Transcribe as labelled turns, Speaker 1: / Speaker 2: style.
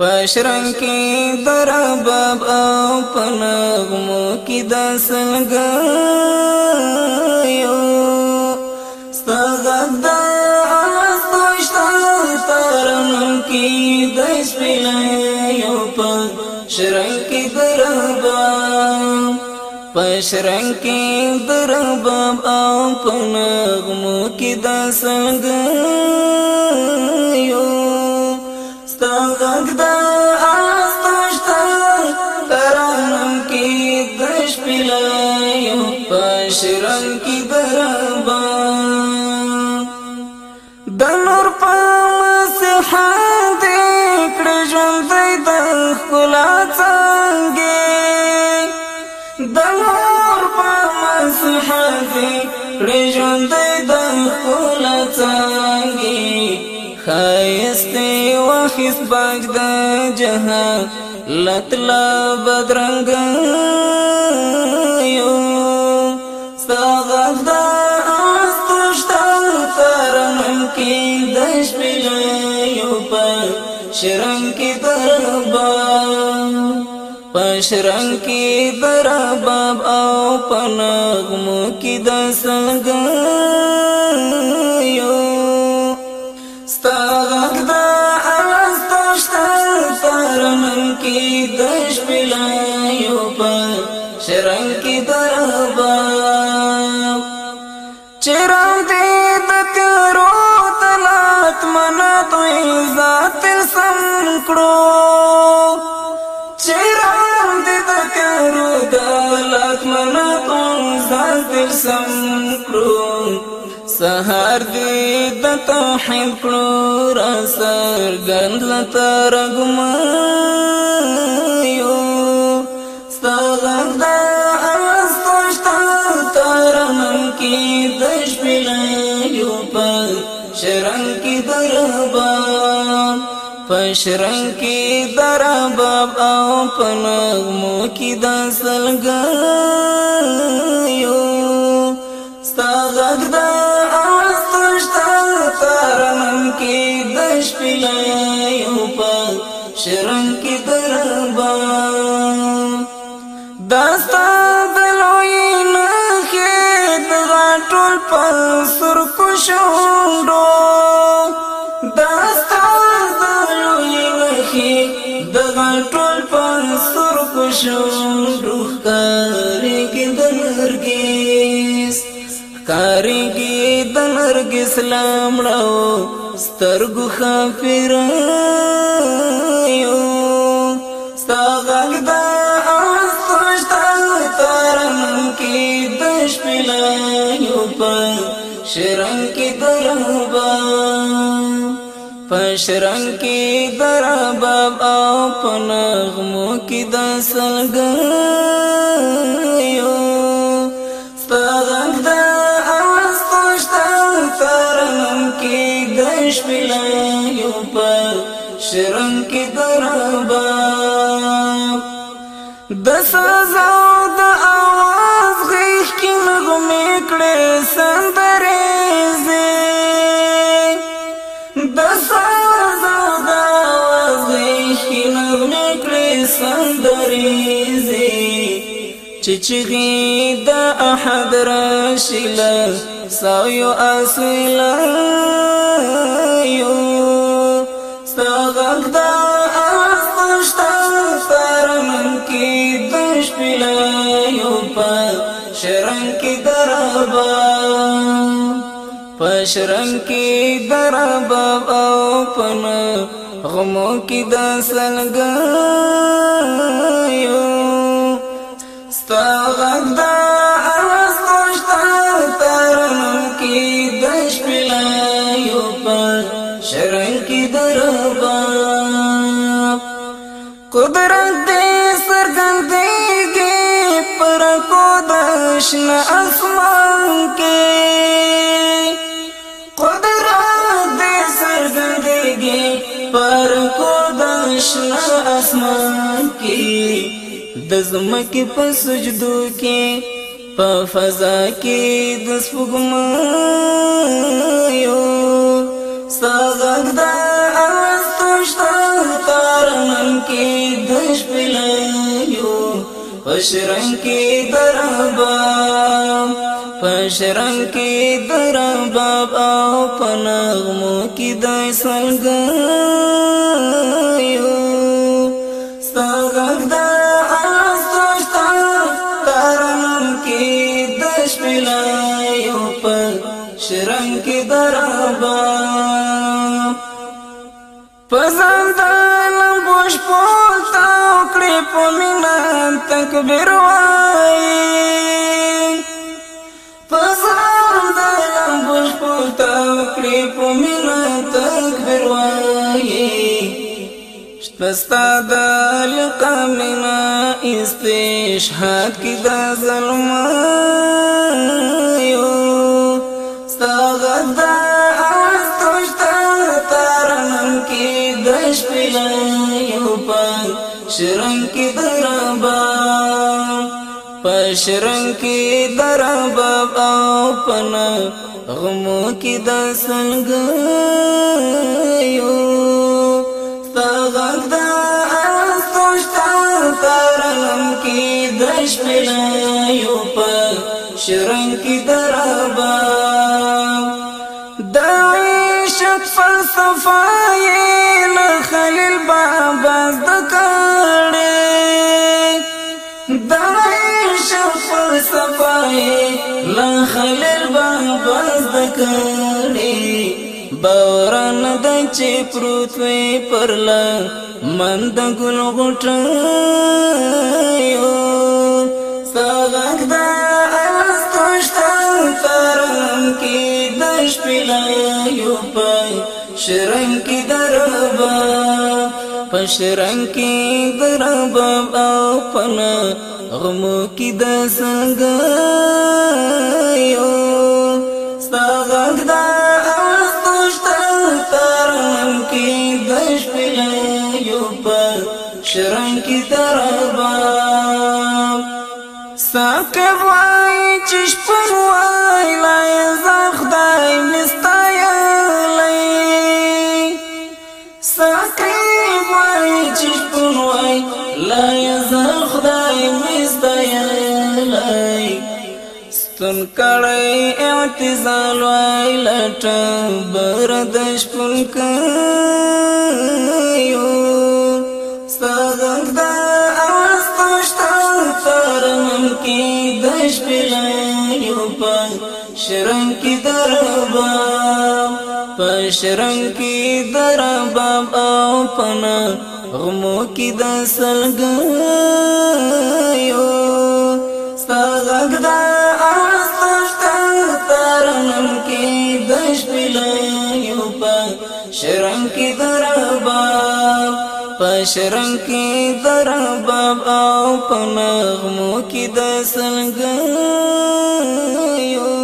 Speaker 1: پشرن کې درباب او پنغمو کې د سنگ یو ستغد ترنم کې د سپینه یو پشرن کې درباب پشرن کې درباب او پنغمو کې د سنگ مشران کی برابر د نور په مسحان دې کړ ژوند د خلا څنګه د نور په مسحان دې کړ ژوند د خلا څنګه خایسته واخس باغ د جهان لطلا بدرنګ پشرنگ کی دربا پشرنگ کی دربا او پنغمو کی دسنگ یو ستاغک دا عرستاشتا ترنم کی دش بلایو پشرنگ کی دربا چرا کړو چیران دې د کرو د لاتمن تون زاد دل سم کړو سهار دې د توحید کړو را سر ګند لتر ګمان یو ستغدا شرنګ کې دربان پشرن کی درباب او پنغمو کی دا سلگایو ستا غگ دا آستشتا تارنم کی دش پیلایو پشرن کی درباب داستا دلوی نخید غاٹول پسر کشو غل ټول پر سر کو شو روح کاری کی دلرګیس کاری کی دلرګیس لام راو سترګو خافر یو ستغل دا شرنګ کې درو با پشرنګ کې درباب او پنغمو کې د سلګ یو ستغند استشتن ترنم کې دش پلایو پر شرنګ کې درباب د سزا د اواز غیږ کې مغمې کړې سند سندریزی چچغی دا احد راشل سایو اصیل ایو ستاغک دا آسنشتا ترم کی دش پلایو پا شرم کی درابا پشرم کی درابا او پنو غمو دا د ستا ستغد ارز نشتا ترنم کې د شپې لایو پر شرن کې دربا قدرت دې سرګندې کې پر دشن اسمان کې آشنا اسمان کې د زمکه په سجدو کې په فضا کې د سپوږم یو سازګ د اواز توشته تارمن کې د شپې لایو پشرن کې دربا پشرن کې دربا او پنغمو کې د سنگ شرم کی دربا پسند دلم گوش پوتا اکڑی پومینا تکبیر وائی پسند دلم گوش پوتا اکڑی پومینا تکبیر وائی شپستا دلقا مینا استشهاد کی دا ظلمان شپینا یو په شرنګ کې دربا په شرنګ کې دربا او پنا غمو کې د سنگ یو تغدا ترنم کې د شپینا یو په شرنګ کې دربا دا شپ فلسفه کړي بوران د چې پروت وي پرل من د ګل غټه یو سالک دا استوشتا فرم کې د شپې یو پای شرنګ کې دربا پشرنګ کې دربا او پنا غمو کې د څنګه یو ستغغ دا اوستشتا ترم کی دش پیلیو پر شرن کی ترباب ساکر وای چش پر وای لای زخ دای مستای لی ستون کړی اعتزال وای لټ بردش پون کایو ستغدا اوستوشت تر من کې دش پیلایو په شرن کې دربا په شرن کې دربا او پنا غمو کې د سلګایو ستغدا شرنګ کې درباب او پنغمو کې د سلګ یو